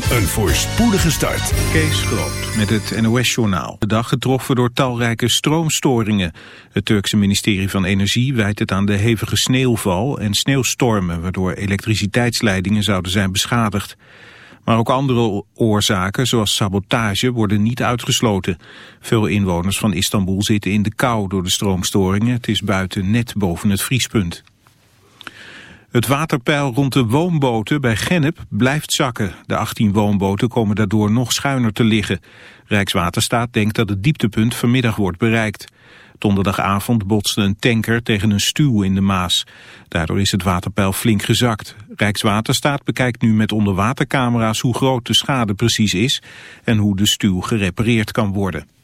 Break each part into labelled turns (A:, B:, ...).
A: Een voorspoedige start.
B: Kees Groot met het NOS-journaal. De dag getroffen door talrijke stroomstoringen. Het Turkse ministerie van Energie wijt het aan de hevige sneeuwval en sneeuwstormen... waardoor elektriciteitsleidingen zouden zijn beschadigd. Maar ook andere oorzaken, zoals sabotage, worden niet uitgesloten. Veel inwoners van Istanbul zitten in de kou door de stroomstoringen. Het is buiten net boven het vriespunt. Het waterpeil rond de woonboten bij Gennep blijft zakken. De 18 woonboten komen daardoor nog schuiner te liggen. Rijkswaterstaat denkt dat het dieptepunt vanmiddag wordt bereikt. Donderdagavond botste een tanker tegen een stuw in de Maas. Daardoor is het waterpeil flink gezakt. Rijkswaterstaat bekijkt nu met onderwatercamera's hoe groot de schade precies is... en hoe de stuw gerepareerd kan worden.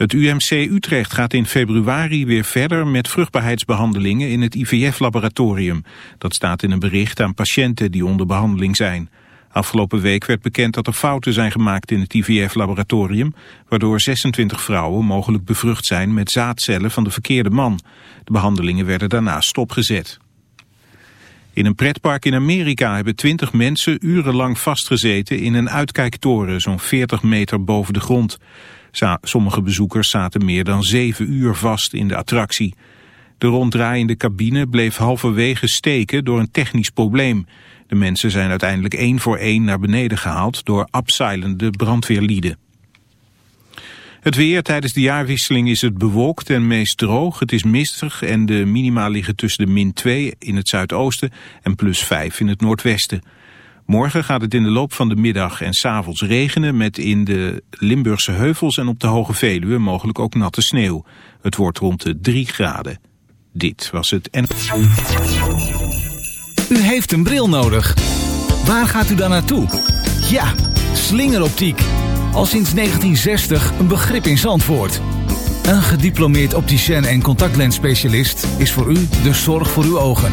B: Het UMC Utrecht gaat in februari weer verder met vruchtbaarheidsbehandelingen in het IVF-laboratorium. Dat staat in een bericht aan patiënten die onder behandeling zijn. Afgelopen week werd bekend dat er fouten zijn gemaakt in het IVF-laboratorium, waardoor 26 vrouwen mogelijk bevrucht zijn met zaadcellen van de verkeerde man. De behandelingen werden daarna stopgezet. In een pretpark in Amerika hebben 20 mensen urenlang vastgezeten in een uitkijktoren, zo'n 40 meter boven de grond. Sommige bezoekers zaten meer dan zeven uur vast in de attractie. De ronddraaiende cabine bleef halverwege steken door een technisch probleem. De mensen zijn uiteindelijk één voor één naar beneden gehaald door abseilende brandweerlieden. Het weer tijdens de jaarwisseling is het bewolkt en meest droog. Het is mistig en de minima liggen tussen de min 2 in het zuidoosten en plus 5 in het noordwesten. Morgen gaat het in de loop van de middag en s avonds regenen met in de Limburgse heuvels en op de Hoge Veluwe mogelijk ook natte sneeuw. Het wordt rond de 3 graden. Dit was het en...
C: U heeft een bril nodig. Waar gaat u dan naartoe? Ja, slingeroptiek. Al sinds 1960 een begrip in Zandvoort. Een gediplomeerd opticien en contactlensspecialist is voor u de zorg voor uw ogen.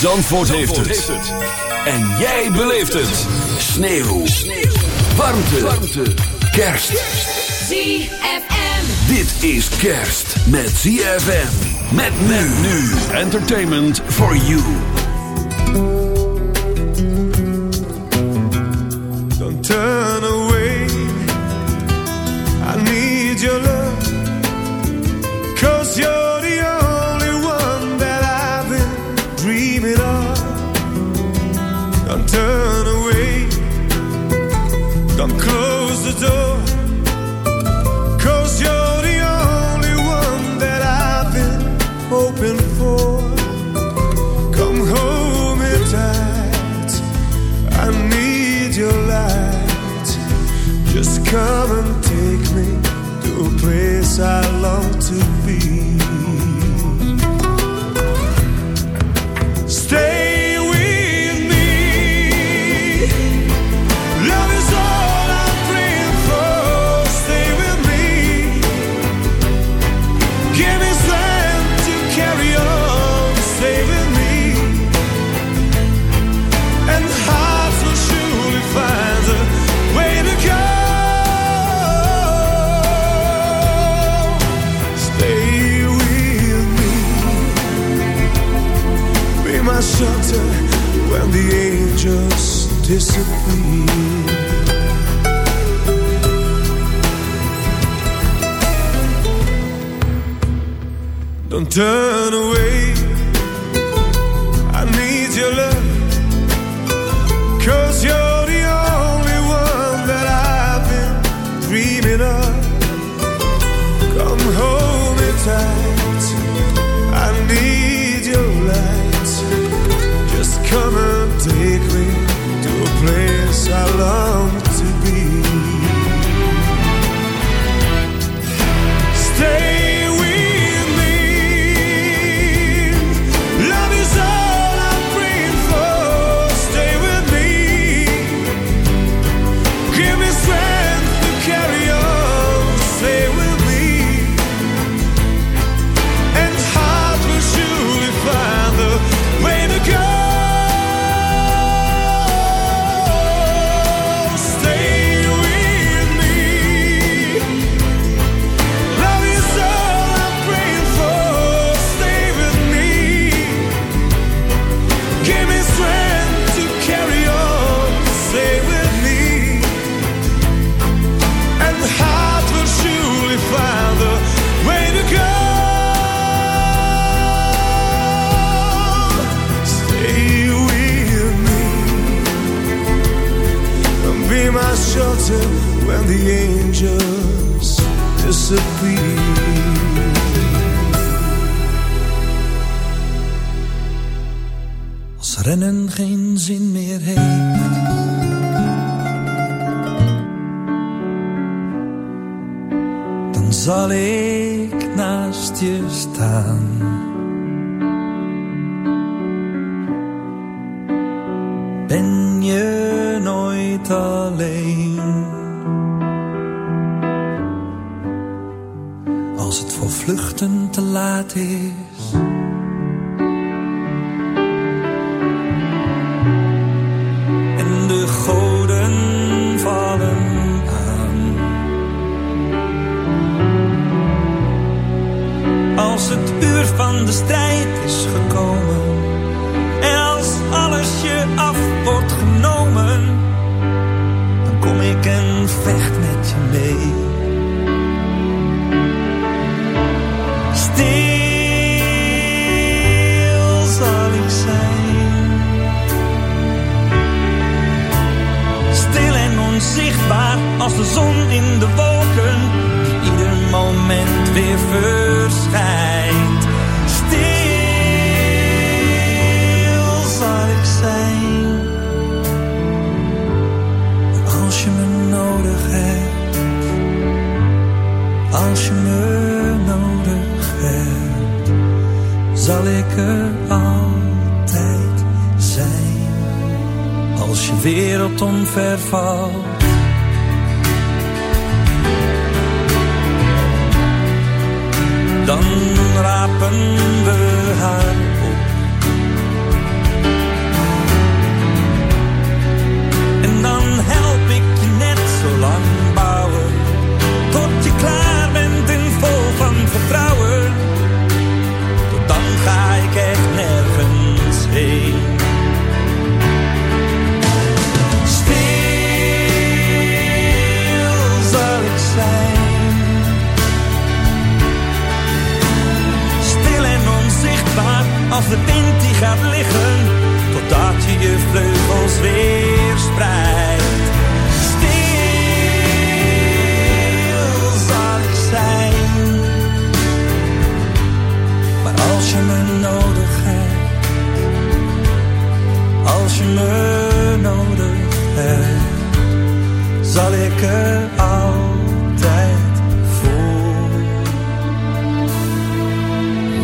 A: Zandvoort, heeft, het. En jij beleeft het. Sneeuw. Warmte. Warmte. Kerst.
D: ZFM.
A: Dit is kerst met ZFM. Met men nu. Entertainment for you.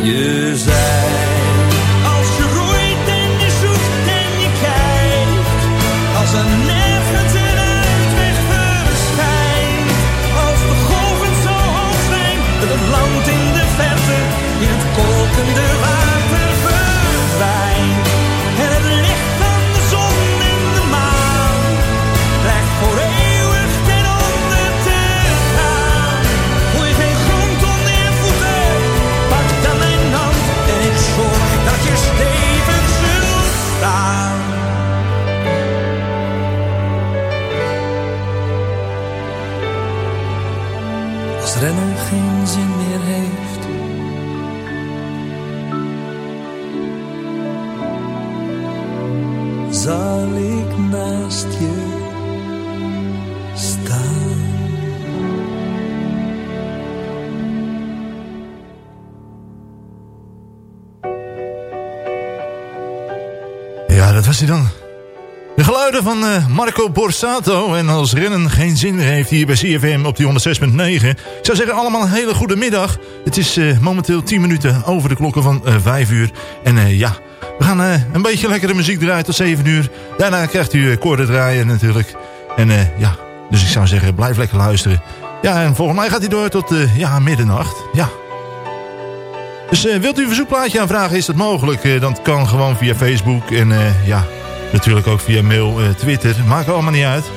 E: Je zijn. Van
F: eh, Marco Borsato. En als rennen geen zin heeft hier bij CFM op die 106.9. Ik zou zeggen allemaal een hele goede middag. Het is eh, momenteel 10 minuten over de klokken van uh, 5 uur. En eh, ja, we gaan een beetje lekkere muziek draaien tot 7 uur. Daarna krijgt u koorden draaien natuurlijk. En ja, dus ik zou zeggen blijf lekker luisteren. Ja, en volgens mij gaat hij door tot ja, middernacht. Ja. Dus wilt u een verzoekplaatje aanvragen, is dat mogelijk? dat kan gewoon via Facebook. En ja, Natuurlijk ook via mail, uh, Twitter. Maakt allemaal niet uit.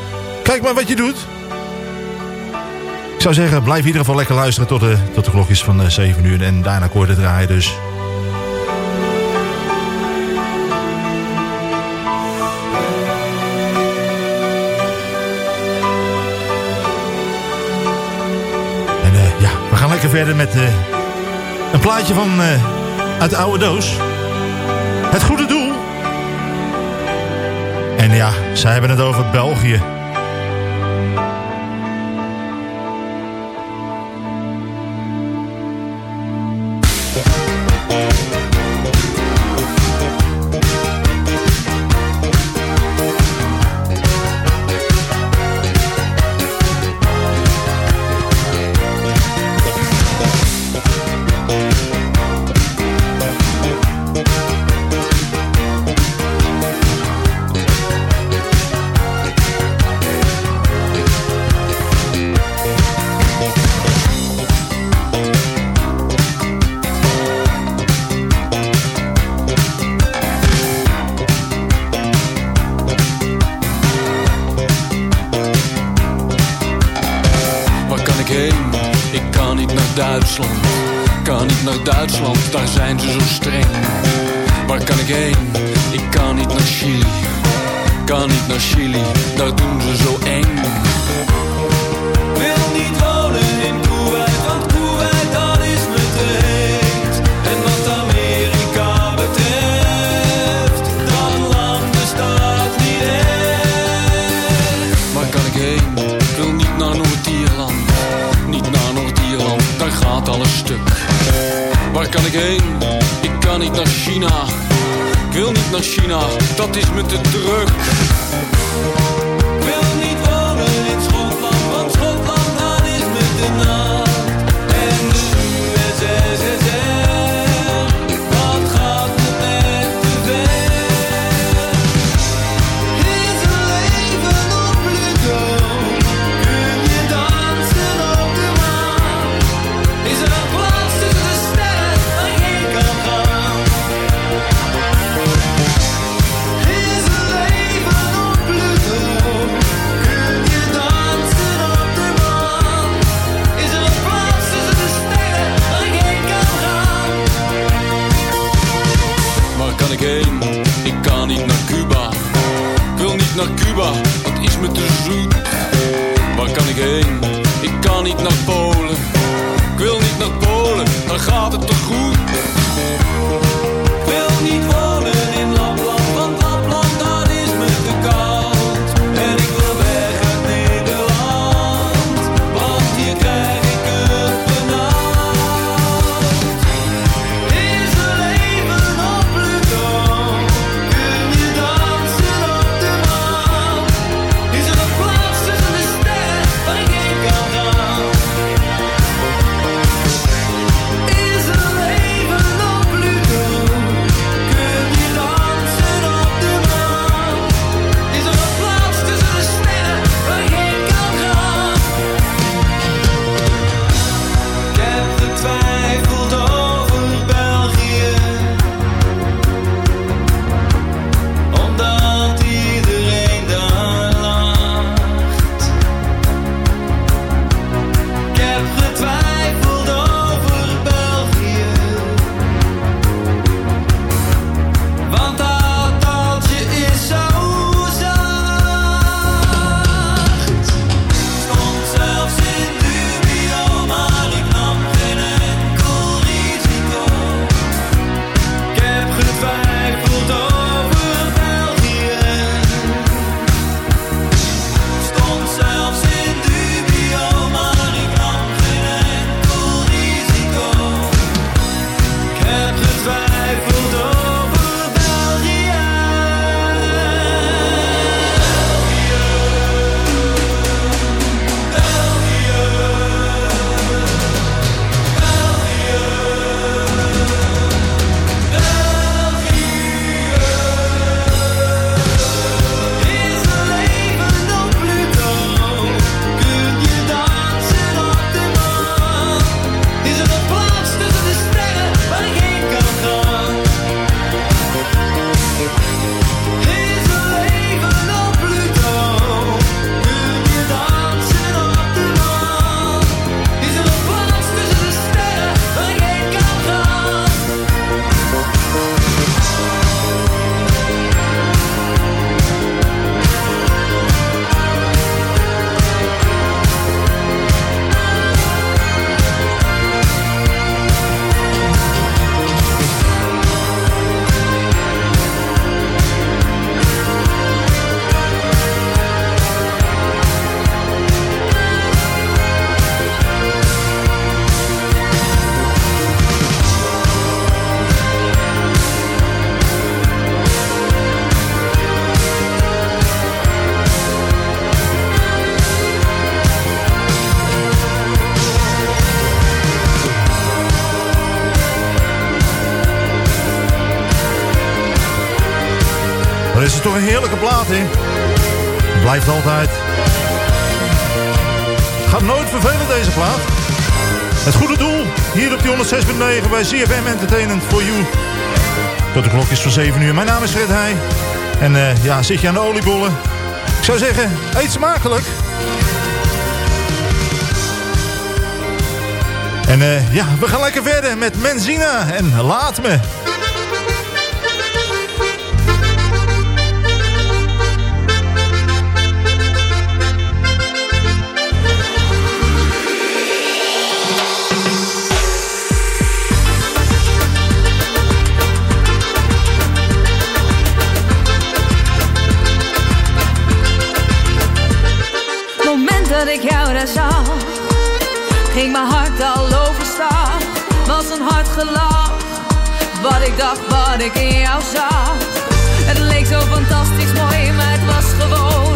F: Kijk maar wat je doet. Ik zou zeggen, blijf in ieder geval lekker luisteren tot de, tot de klokjes van uh, eh, 7 uur. En daarna kort draaien dus. En uh, ja, we gaan lekker verder met een plaatje van uit de oude doos. Het goede doel. En ja, zij hebben het over België.
G: is het toch een heerlijke plaat, hè? Blijft altijd. Gaat nooit vervelen, deze plaat. Het goede doel, hier op die 106.9 bij ZFM Entertainment for You. Tot de klok is van 7 uur. Mijn naam is Fred Heij. En eh, ja, zit je aan de oliebollen? Ik zou zeggen, eet smakelijk. En eh, ja, we gaan lekker verder met Menzina en Laat Me.
D: ging mijn hart al overstaan. Was een hard gelach, wat ik dacht, wat ik in jou zag. Het leek zo fantastisch mooi, maar het was gewoon.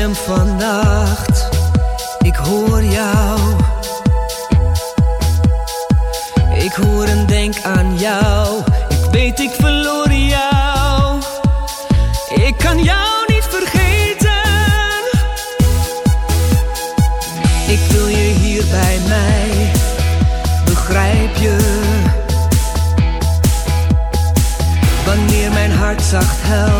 H: stem vannacht, ik hoor jou. Ik hoor en denk aan jou, ik weet ik verloor jou. Ik kan jou niet vergeten. Ik wil je hier bij mij, begrijp je? Wanneer mijn hart zacht helpt.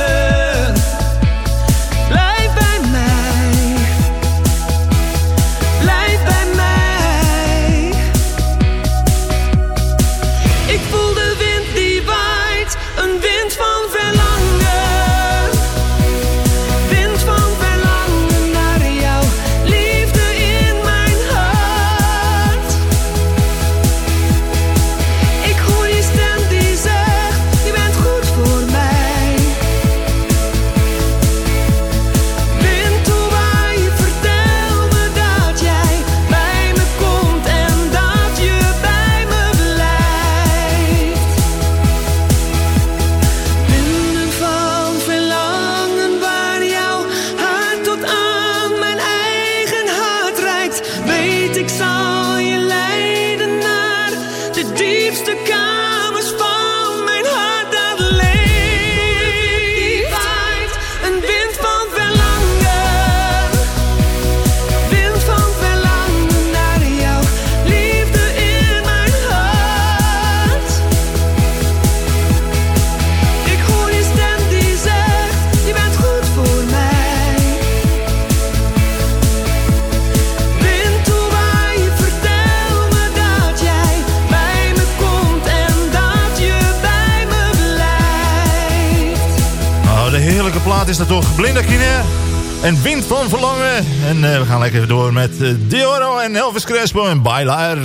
H: van verlangen. En
I: eh, we gaan lekker door met eh, Dioro en Elvis Crespo en Bailar.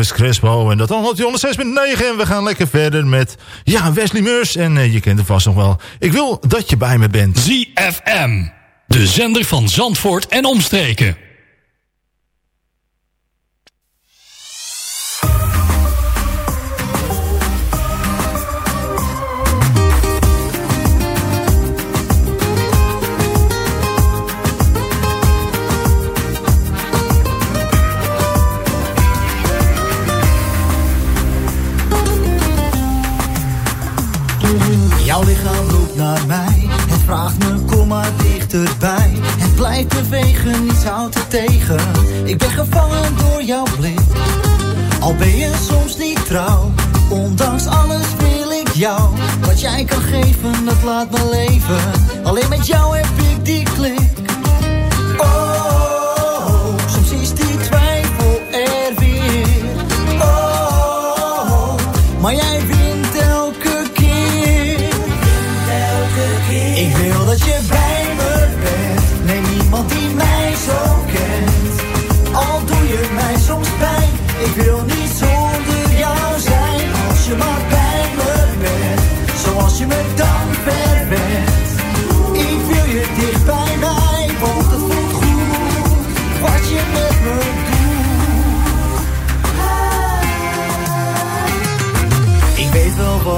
I: Elvis Crespo. En dat dan had hij 106.9. En we gaan lekker verder met ja, Wesley Meurs. En uh, je kent hem vast nog wel. Ik wil dat je bij me bent.
J: ZFM. De zender van Zandvoort en omstreken.
K: Ben je soms niet trouw. Ondanks alles wil ik jou. Wat jij kan geven, dat laat me leven. Alleen met jou heb ik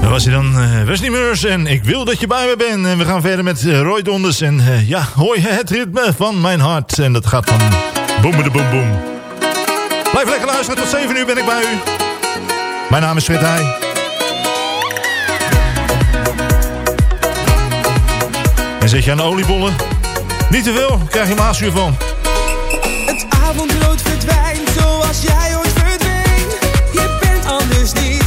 K: Dat
G: was hij dan, eh, Wesley Meurs en ik wil dat je bij me bent. En we gaan verder met eh, Roy Donders en eh, ja, hoor je het ritme van mijn hart. En dat gaat van boem de boem boem. Blijf lekker luisteren, tot 7 uur ben ik bij u. Mijn naam is Fred Heij. En zet je aan de oliebollen? Niet te veel, krijg je maaszuur van.
A: Het avondrood verdwijnt zoals jij ooit verdween. Je bent anders niet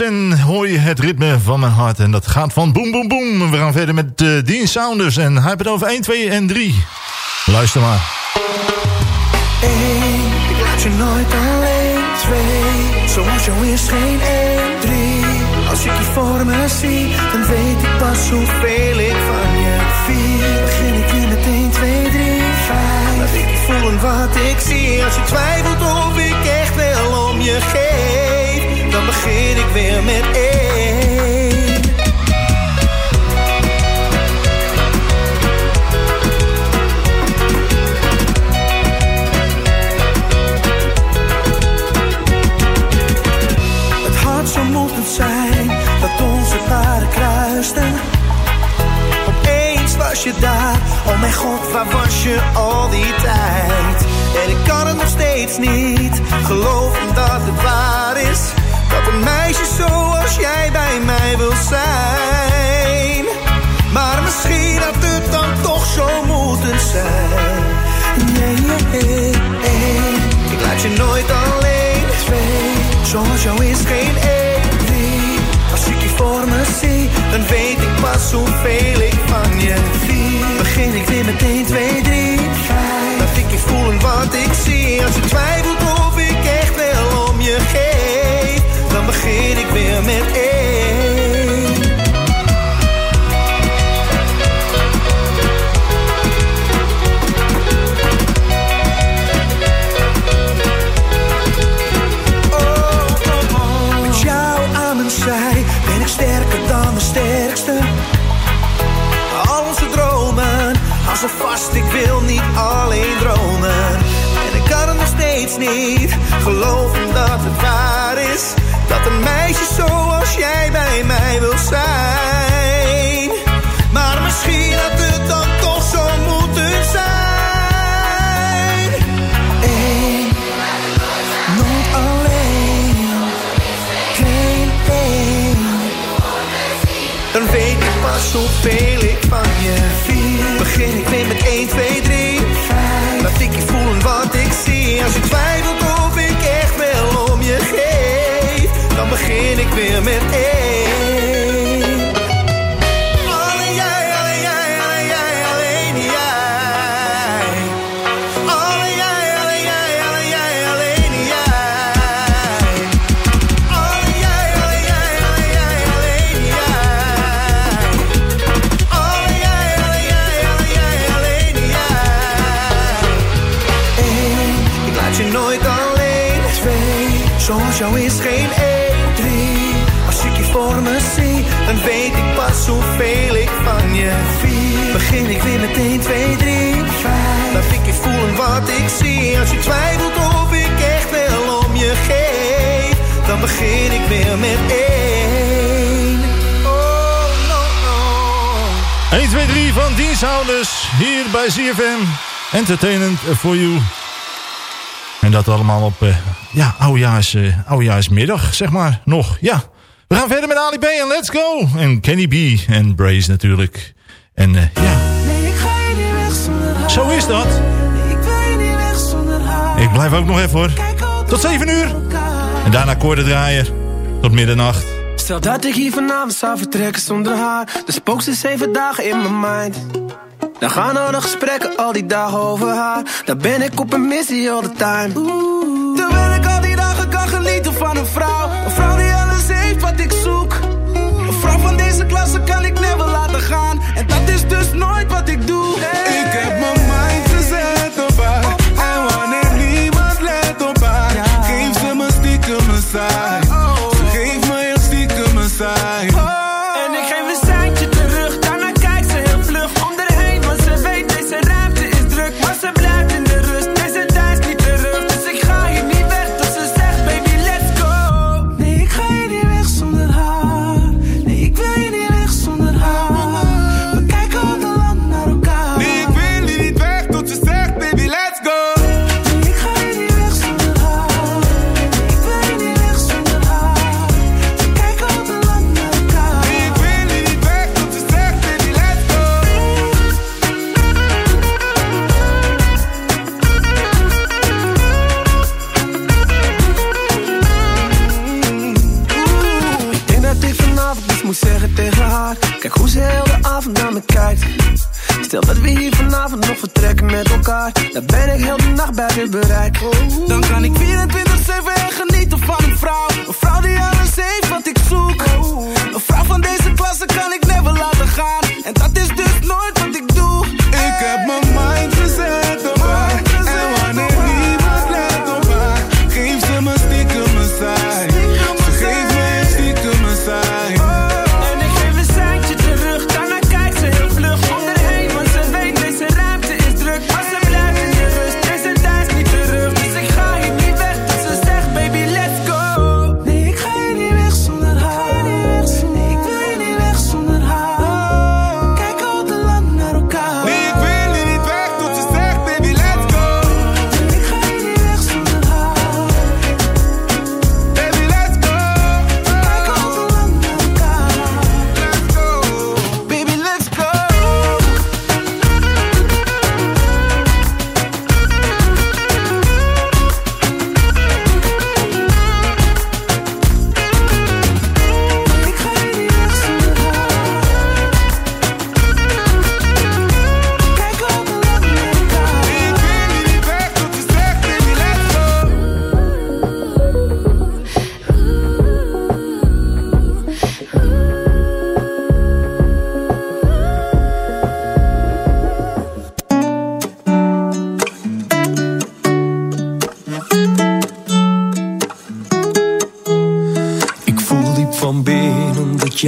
G: En hoor je het ritme van mijn hart. En dat gaat van boem boem boem. We gaan verder met uh, Dean Saunders en hij heeft het over 1, 2 en 3. Luister maar.
L: Eén, ik laat je nooit alleen. Twee, zoals jou is geen één. Drie, als ik je voor me zie, dan weet ik pas hoeveel ik van je. Vier, begin ik weer met 1, 2, 3, 5. Laat ik voelen wat ik zie. Als je twijfelt of ik echt wel om je geef, dan begin ik weer met één. Het had zo moeten zijn dat onze paden kruisten. Opeens was je daar, oh mijn god, waar was je al die tijd? En ik kan het nog steeds niet geloven dat het waar is. Dat een meisje zoals jij bij mij wil zijn. Maar misschien had het dan toch zo moeten zijn. Nee, nee, nee. Ik laat je nooit alleen. Twee, zoals jou is geen één. Drie, als ik je voor me zie, dan weet ik pas hoeveel ik van je vier. Begin ik weer met 1, 2, 3, 5. Laat ik je voelen wat ik zie. Als je twijfelt of ik echt wel om je geef, ik weer met één. Met jou aan mijn zij ben ik sterker dan de sterkste. Al onze dromen, als ze vast, ik wil niet alleen dromen. En ik kan het nog steeds niet geloven dat ik weer met 1. Alleen jij, alleen jij, alleen jij, alleen jij. Alleen jij, alleen jij, alleen jij, alleen jij. Alleen jij, alleen jij, alleen jij, alleen jij. Alleen jij, alleen jij, alleen jij, alleen jij. Eén, ik laat je nooit alleen. Twee, zoals jou is geen Begin ik weer met 1, 2, 3, 5. Laat ik je voelen wat ik zie. Als je twijfelt of ik echt wel om je geef, dan begin ik weer met één. Oh, no, no.
G: 1, 2, 3 van Diensthouders hier bij CFM. Entertainment for you. En dat allemaal op eh, ja, oudejaars, eh, oudejaarsmiddag, zeg maar, nog. Ja, we gaan verder met Ali B en Let's Go. En Kenny B en Brace natuurlijk. En eh, ja,
L: Nee, ik ga je niet weg zonder haar.
G: zo is dat.
L: Nee, ik wil je niet weg zonder haar.
G: Ik blijf ook nog even hoor. Tot 7 uur. En daarna koorden draaien. Tot middernacht.
L: Stel dat ik hier vanavond zou vertrekken zonder haar Dan spookt ze zeven dagen in mijn mind Dan gaan al de gesprekken al die dagen over haar Dan ben ik op een missie all the time Terwijl ik al die dagen kan genieten van een vrouw dus nooit wat ik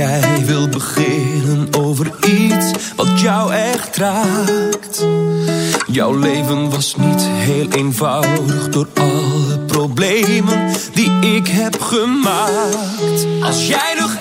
E: jij wilt beginnen over iets wat jou echt raakt. Jouw leven was niet heel eenvoudig door alle problemen die ik heb gemaakt. Als jij nog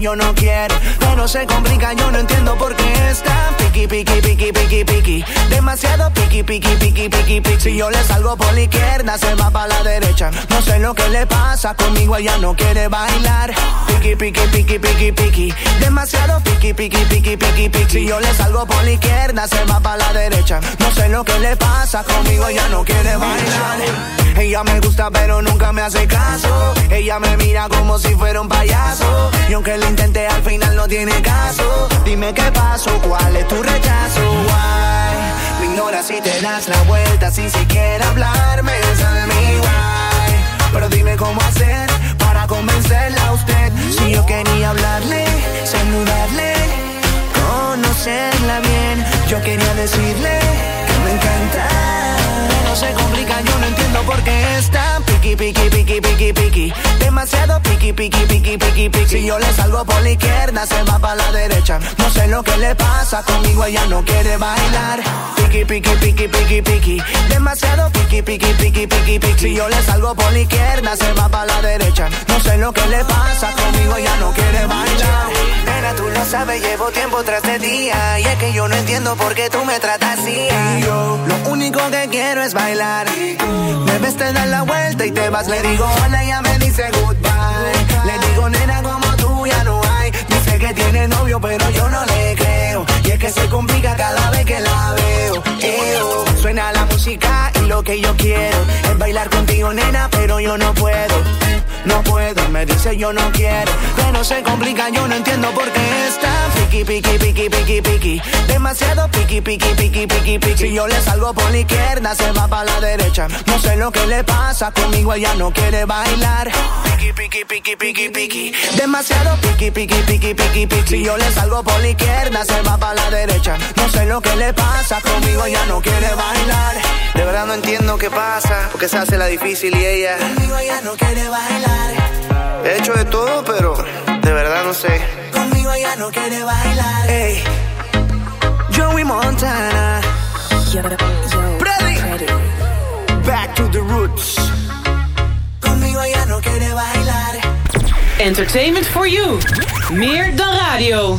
M: yo no quiero, pero se complica, yo no entiendo por qué está. Piqui, piqui, piqui, piqui, piqui, demasiado piqui, piqui, piqui, piqui, piqui. Si yo le salgo por la izquierda, se va para la derecha. No sé lo que le pasa, conmigo ella no quiere bailar. Piqui, piqui, piqui, piqui, piqui, demasiado piqui, piqui, piqui, piqui, piqui. Si yo le salgo por la izquierda, se va para la derecha. No sé lo que le pasa, conmigo ella no quiere bailar. Ella me gusta pero nunca me hace caso. Ella me mira como si fuera un payaso. Y aunque lo intenté al final no tiene caso. Dime qué pasó, cuál es tu rechazo. Ignoras si te das la vuelta sin siquiera hablarme. Tell me why. Pero dime cómo hacer para convencerla a usted. Si yo quería hablarle, saludarle, conocerla bien. Yo quería decirle que me encanta. No se complica, yo no entiendo por qué está piqui, piqui, piqui, piqui, piqui. Demasiado piqui, piqui, piqui, piqui, piqui. Si yo le salgo por la izquierda, se va para la derecha. No sé lo que le pasa, conmigo ella no quiere bailar. Piqui, piqui, piqui, piqui, piqui. Demasiado piqui, piqui, piqui, piqui, piqui. Si yo le salgo por la izquierda, se va para la derecha. No sé lo que le pasa, conmigo ella no quiere bailar. Nena, tú lo sabes, llevo tiempo tras de día. Y es que yo no entiendo por qué tú me tratas así. Yo, lo único que quiero es bailar. Me ves, te la vuelta y te vas. Le digo hola, ella me dice goodbye. Le digo nena, como tú ya no hay. Dice tiene novio, pero yo no le creo. Y es que se complica cada vez que la veo. Eo. Suena la música y lo que yo quiero es bailar contigo, nena, pero yo no puedo. No puedo, me dice yo no quiero. Pero se complica, yo no entiendo por qué está piqui, piqui, piqui, piqui, piqui. Demasiado piqui, piqui, piqui, piqui, piqui. Si yo le salgo por la izquierda, se va para la derecha. No sé lo que le pasa, conmigo ella no quiere bailar. Piqui, piqui, piqui, piqui, piqui. Demasiado piqui, piqui, piqui, piqui, piqui. Si yo le salgo por la izquierda, se va para la derecha. No sé lo que le pasa, conmigo ella no quiere bailar. De verdad no entiendo qué pasa, porque se hace la difícil y ella. Conmigo ella no quiere bailar. He hecho de todo, pero de verdad no sé. Conmigo ella no quiere bailar. Ey, Joey Montana. Freddy. Back to the roots. Conmigo ella no quiere bailar.
N: Entertainment for you. Meer dan radio.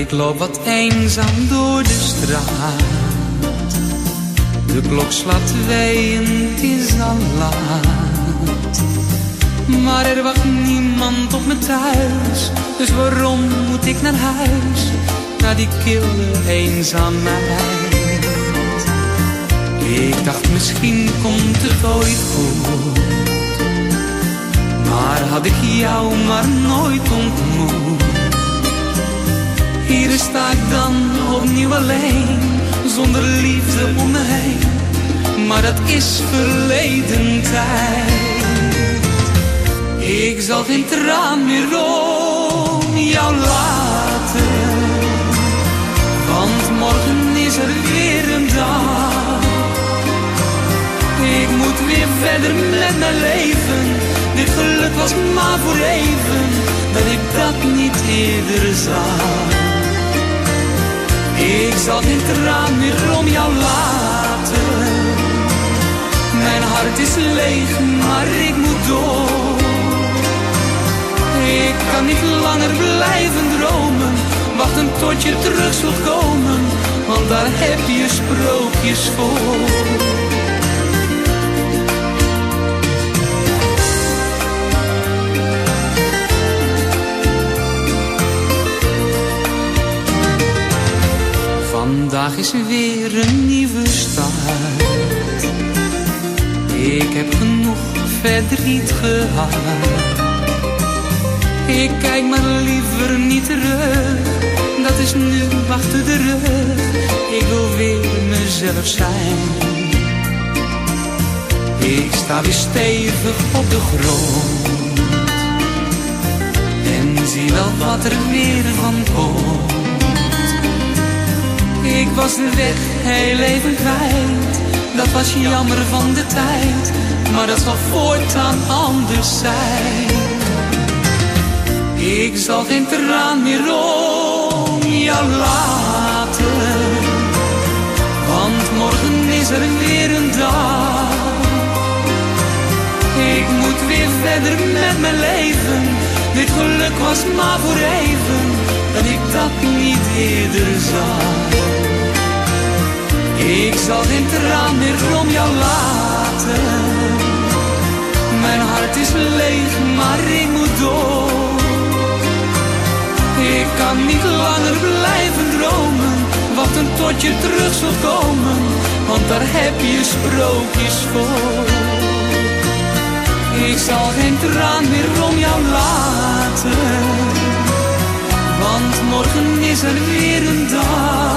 O: Ik loop wat eenzaam door de straat. De klok slaat twee en het is al laat. Maar er wacht niemand op me thuis. Dus waarom moet ik naar huis? Naar die kille eenzaamheid. Ik dacht misschien komt het ooit goed. Maar had ik jou maar nooit ontmoet. Hier sta ik dan opnieuw alleen, zonder liefde om heen. Maar dat is verleden tijd. Ik zal geen traan meer om jou laten. Want morgen is er weer een dag. Ik moet weer verder met mijn leven. Dit geluk was maar voor even, dat ik dat niet eerder zag. Ik zal geen traan meer om jou laten. Mijn hart is leeg, maar ik moet door. Ik kan niet langer blijven dromen. Wachten tot je terug zult komen, want daar heb je sprookjes voor. Vandaag is weer een nieuwe start. Ik heb genoeg verdriet gehad. Ik kijk maar liever niet terug. Dat is nu achter de rug. Ik wil weer mezelf zijn. Ik sta weer stevig op de grond. wel wat er weer van komt. Ik was de weg heel even kwijt, dat was jammer van de tijd, maar dat zal voortaan anders zijn. Ik zal geen traan meer om jou laten, want morgen is er weer een dag. Ik moet weer verder met mijn leven. Dit geluk was maar voor even, dat ik dat niet eerder zag. Ik zal geen traan meer om jou laten. Mijn hart is leeg, maar ik moet door. Ik kan niet langer blijven dromen, wachten tot je terug zult komen, want daar heb je sprookjes voor. Ik zal geen traan meer om jou laten, want morgen is er weer een dag.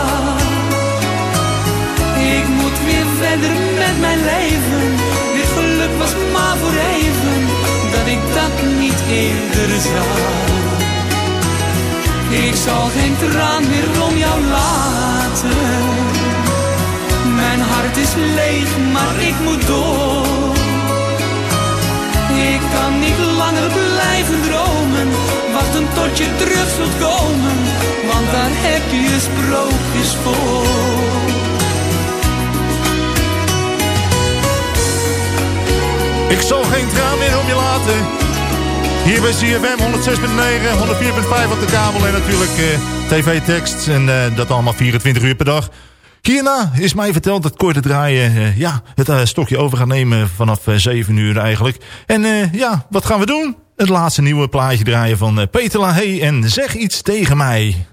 O: Verder met mijn leven, dit geluk was maar voor even, dat ik dat niet eerder zag. Ik zal geen traan meer om jou laten. Mijn hart is leeg, maar ik moet door. Ik kan niet langer blijven dromen, wachten tot je terug zult komen, want daar heb je sprookjes voor.
G: Ik zal geen traan meer om je laten. Hier bij CFM 106.9, 104.5 op de kabel en natuurlijk eh, tv-tekst. En eh, dat allemaal 24 uur per dag. Hierna is mij verteld dat Kort te draaien eh, ja, het stokje over gaat nemen vanaf eh, 7 uur eigenlijk. En ja, wat gaan we doen? Het laatste nieuwe plaatje draaien van Peter Lahey en Zeg iets tegen mij.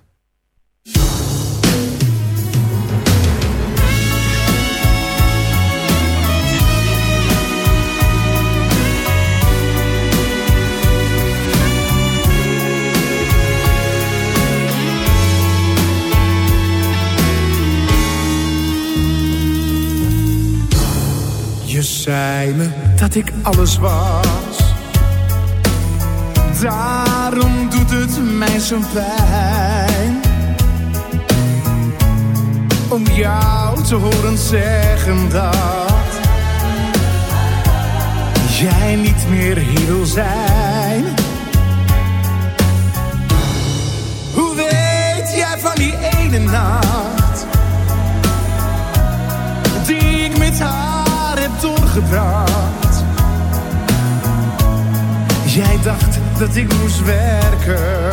P: Zei me dat ik alles was. Daarom doet het mij zo'n pijn. Om jou te horen zeggen dat jij niet meer hier wil zijn. Hoe weet jij van die ene nacht die ik met haar Jij dacht dat ik moest werken.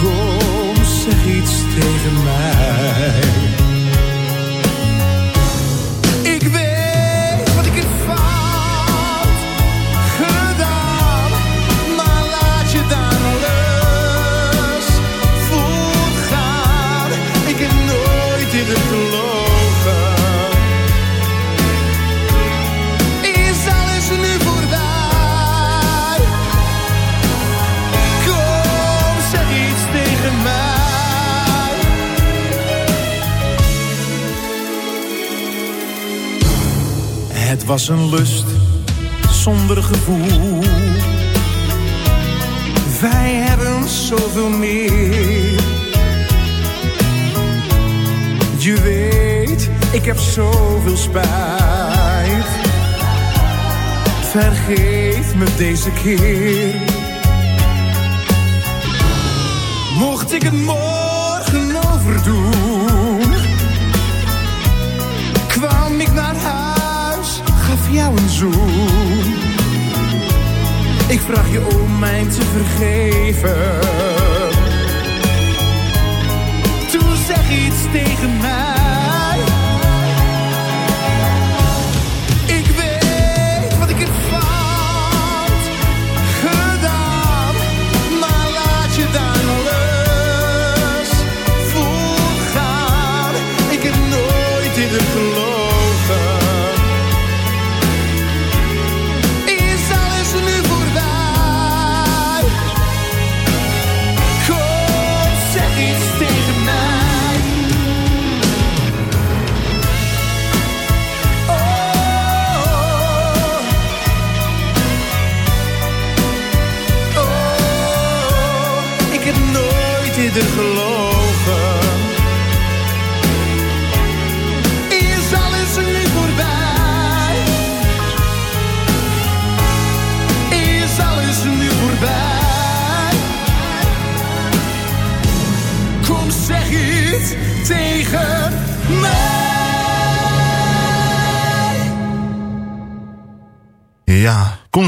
P: Kom, zeg iets tegen mij. Het was een lust zonder gevoel. Wij hebben zoveel meer. Je weet, ik heb zoveel spijt. Vergeef me deze keer. Mocht ik het morgen overdoen, jou een zoen. Ik vraag je om mij te vergeven. Toen zeg iets tegen mij.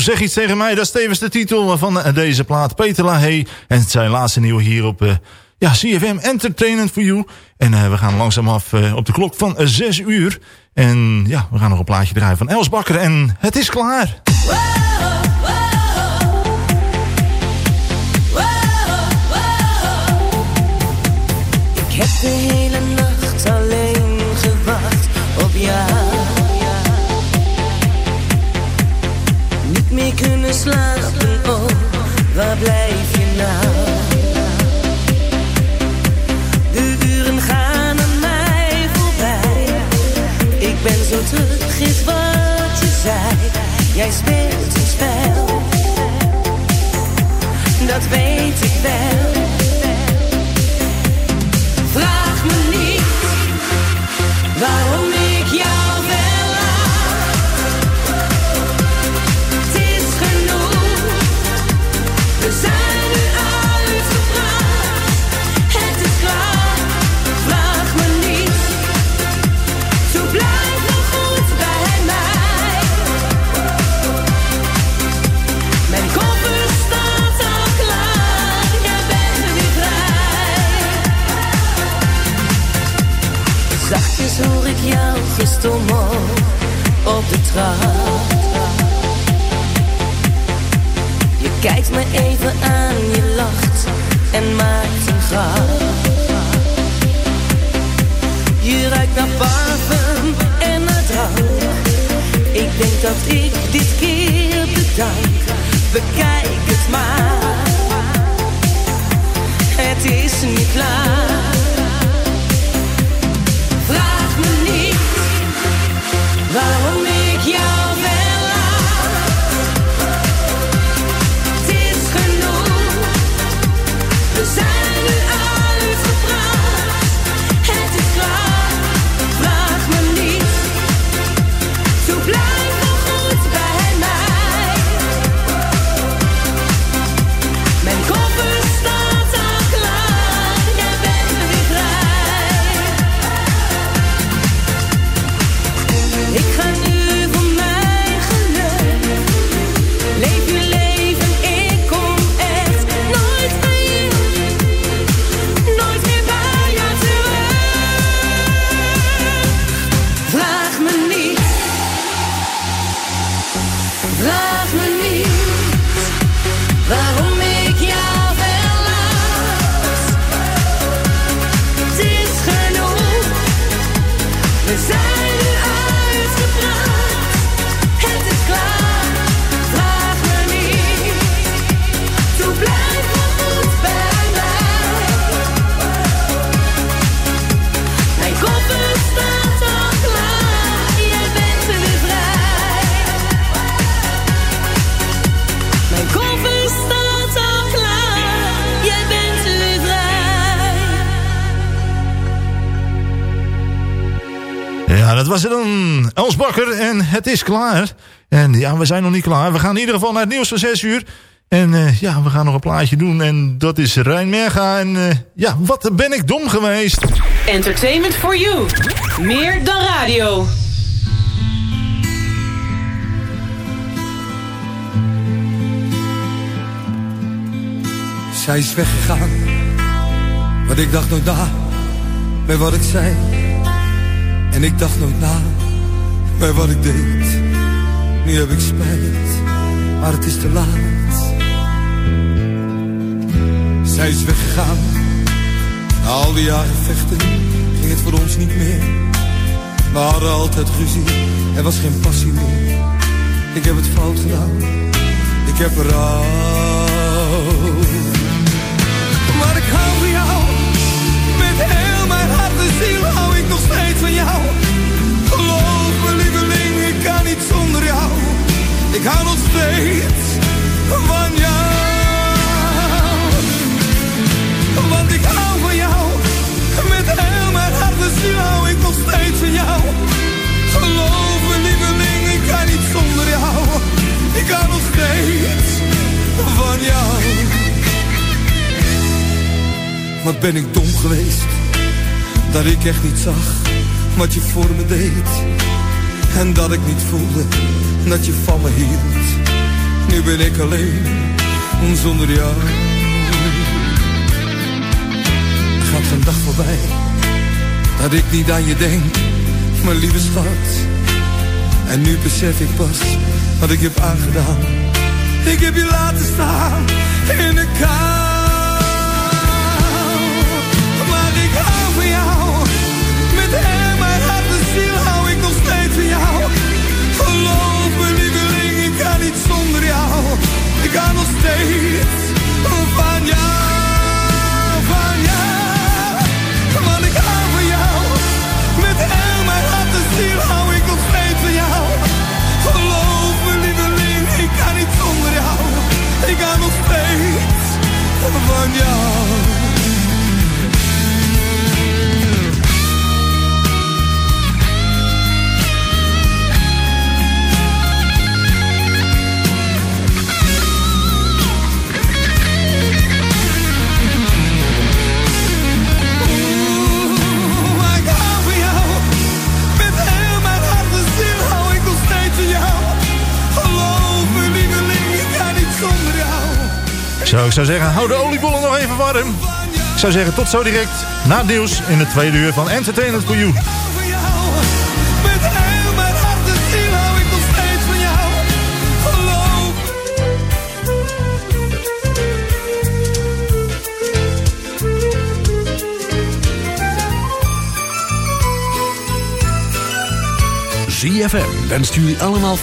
P: Zeg iets tegen mij,
G: dat is tevens de titel van eh, deze plaat. Peter Lahey en het zijn laatste nieuwe hier op... eh, ja, CFM Entertainment for You. En eh, we gaan langzaam af op de klok van 6 uur. En ja, we gaan nog een plaatje draaien van Els Bakker. En het is klaar.
H: Ik heb meer kunnen slapen, oh, waar blijf je nou? De uren gaan aan mij voorbij. Ik ben zo terug, is wat je zei. Jij speelt een spel, dat weet ik wel.
G: Was het dan. Els Bakker en het is klaar. En ja, we zijn nog niet klaar. We gaan in ieder geval naar het nieuws van 6 uur. En eh, ja, we gaan nog een plaatje doen. En dat is Rijn Merga. En eh, ja, wat ben ik dom geweest.
N: Entertainment for you. Meer dan radio.
A: Zij is weggegaan, maar ik dacht nooit na bij wat ik zei. En ik dacht nooit na bij wat ik deed. Nu heb ik spijt, maar het is te laat. Zij is weggegaan, na al die jaren vechten ging het voor ons niet meer. We hadden altijd ruzie, er was geen passie meer. Ik heb het fout gedaan, ik heb rouw. Maar ik hou van jou. Met heel mijn hart en ziel hou ik nog steeds van jou. Geloof me lieveling, ik kan niet zonder jou. Ik hou nog steeds van jou. Want ik hou van jou. Met heel mijn hart en ziel hou ik nog steeds van jou. Geloof me lieveling, ik kan niet zonder jou. Ik hou nog steeds van jou. Wat ben ik dom geweest Dat ik echt niet zag Wat je voor me deed En dat ik niet voelde Dat je van me hield Nu ben ik alleen, zonder jou. Gaat een dag voorbij, dat ik niet aan je denk, mijn lieve schat. En nu besef ik pas, wat ik heb aangedaan. Ik heb je laten staan, in de kou. Jou, met heel mijn hart en ziel hou ik nog steeds van jou. Geloof me lieveling, ik kan niet zonder jou. Ik kan nog steeds van jou, van jou. Want ik hou van jou, met heel mijn hart en ziel hou ik nog steeds van jou. Geloof me lieveling, ik kan niet zonder jou. Ik kan nog steeds van jou.
G: Zo, ik zou zeggen, hou de oliebollen nog even warm. Ik zou zeggen, tot zo direct na het nieuws in het tweede uur van Entertainment for You.
Q: ZFM wenst jullie allemaal.